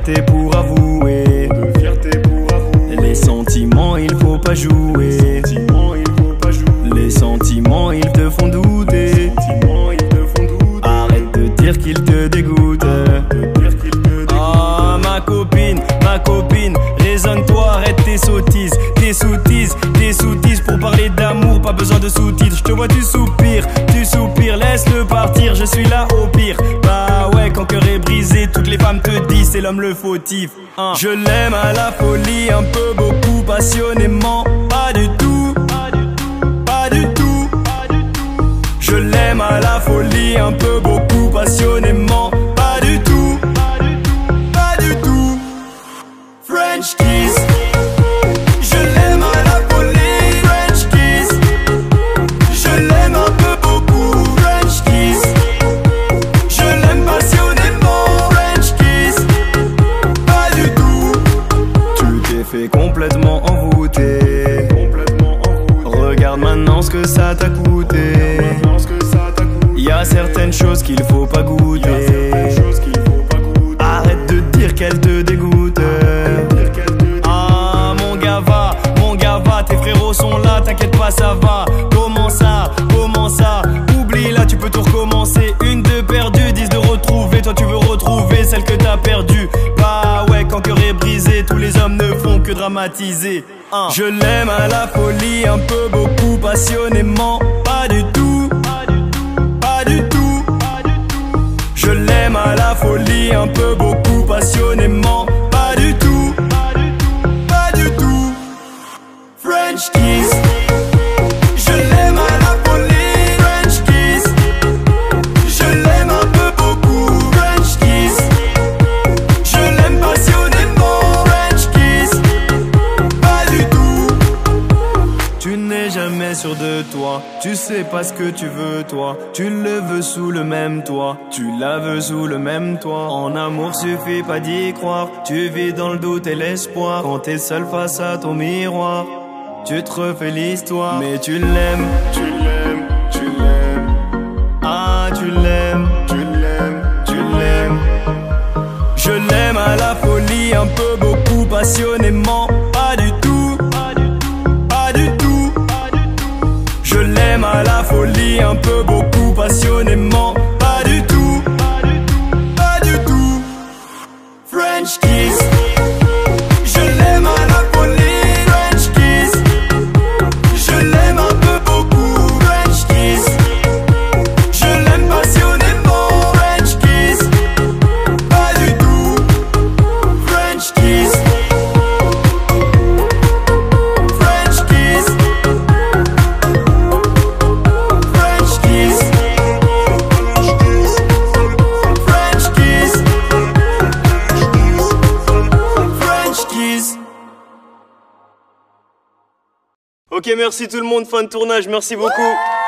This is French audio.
fierté pour avouer. De fierté pour avouer. Les sentiments, il faut pas jouer. Les sentiments, il faut pas jouer. Les sentiments, ils te font douter. Les sentiments, ils te font douter. Arrête de dire qu'ils te dégoûtent. De dire qu'ils te dégoûtent. Ah, ma copine, ma copine, raisonne-toi, arrête tes sottises, tes sottises, tes sottises pour parler d'amour, pas besoin de sous-titres. Je te vois, tu soupires, tu soupires, laisse-le partir, je suis là au pire. L'homme le fautif. Hein. Je l'aime à la folie, un peu beaucoup, passionnément, pas du tout, pas du tout. Je l'aime à la folie, un peu beaucoup, passionnément, pas du tout, pas du tout. French kiss. Que ça t'a coûté. Maintenant ce que ça t'a coûté. Y a certaines choses qu'il faut pas goûter. Arrête de dire qu'elle te dégoûte. Ah mon gars va, mon gars va, tes frérots sont là, t'inquiète pas ça va. Comment ça, comment ça? Oublie là, tu peux tout recommencer. Une de perdue, dix de retrouver. Toi tu veux retrouver celle que t'as perdue. Bah ouais, quand cœur est brisé, tous les hommes ne font que dramatiser. Hein. Je l'aime à la folie, un peu beaucoup, passionnément, pas du tout, pas du tout. Je l'aime à la folie, un peu beaucoup, passionnément, pas du tout, pas du tout. French kiss. De toi, tu sais pas ce que tu veux toi, tu le veux sous le même toit, tu la veux sous le même toit. En amour suffit pas d'y croire, tu vis dans le doute et l'espoir, quand t'es seul face à ton miroir. Tu te refais l'histoire, mais tu l'aimes, Tu l'aimes, tu l'aimes, ah tu l'aimes, tu l'aimes. tu l'aimes. Je l'aime à la folie, un peu beaucoup, passionnément, Ok, merci tout le monde, fin de tournage, merci beaucoup.